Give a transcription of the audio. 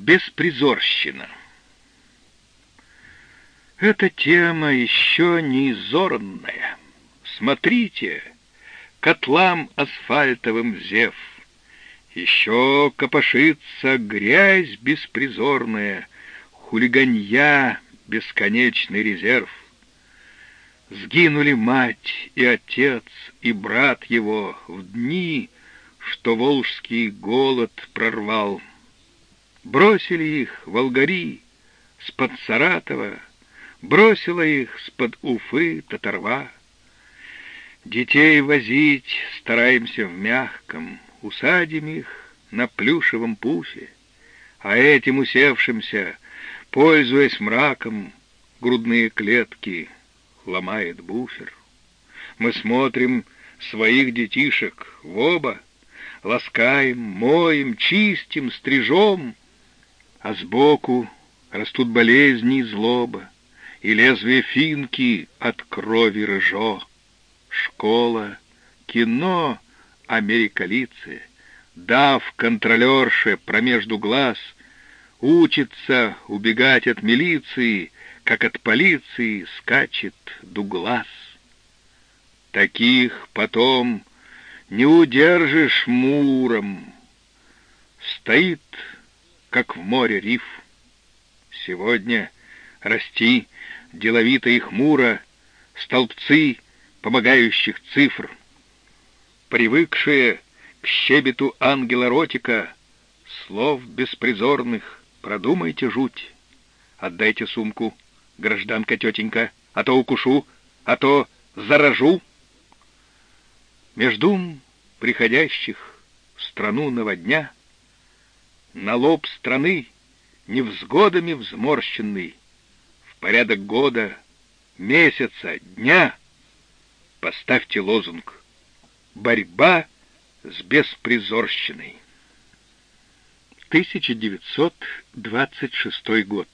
Беспризорщина. Эта тема еще не изорванная. Смотрите, котлам асфальтовым зев. Еще копошится грязь беспризорная, Хулиганья бесконечный резерв. Сгинули мать и отец, и брат его В дни, что волжский голод прорвал. Бросили их волгари с-под Саратова, Бросила их с-под Уфы татарва. Детей возить стараемся в мягком, Усадим их на плюшевом пуфе, А этим усевшимся, пользуясь мраком, Грудные клетки ломает буфер. Мы смотрим своих детишек в оба, Ласкаем, моем, чистим, стрижем, а сбоку растут болезни и злоба, И лезвие финки от крови рыжо. Школа, кино, америкалицы, Дав контролерше промежду глаз, Учится убегать от милиции, Как от полиции скачет Дуглас. Таких потом не удержишь муром. Стоит как в море риф. Сегодня расти деловито и хмуро столбцы помогающих цифр, привыкшие к щебету ангела-ротика, слов беспризорных, продумайте жуть. Отдайте сумку, гражданка-тетенька, а то укушу, а то заражу. Меж дум приходящих в страну наводня на лоб страны невзгодами взморщенный, в порядок года, месяца, дня поставьте лозунг «Борьба с беспризорщиной». 1926 год.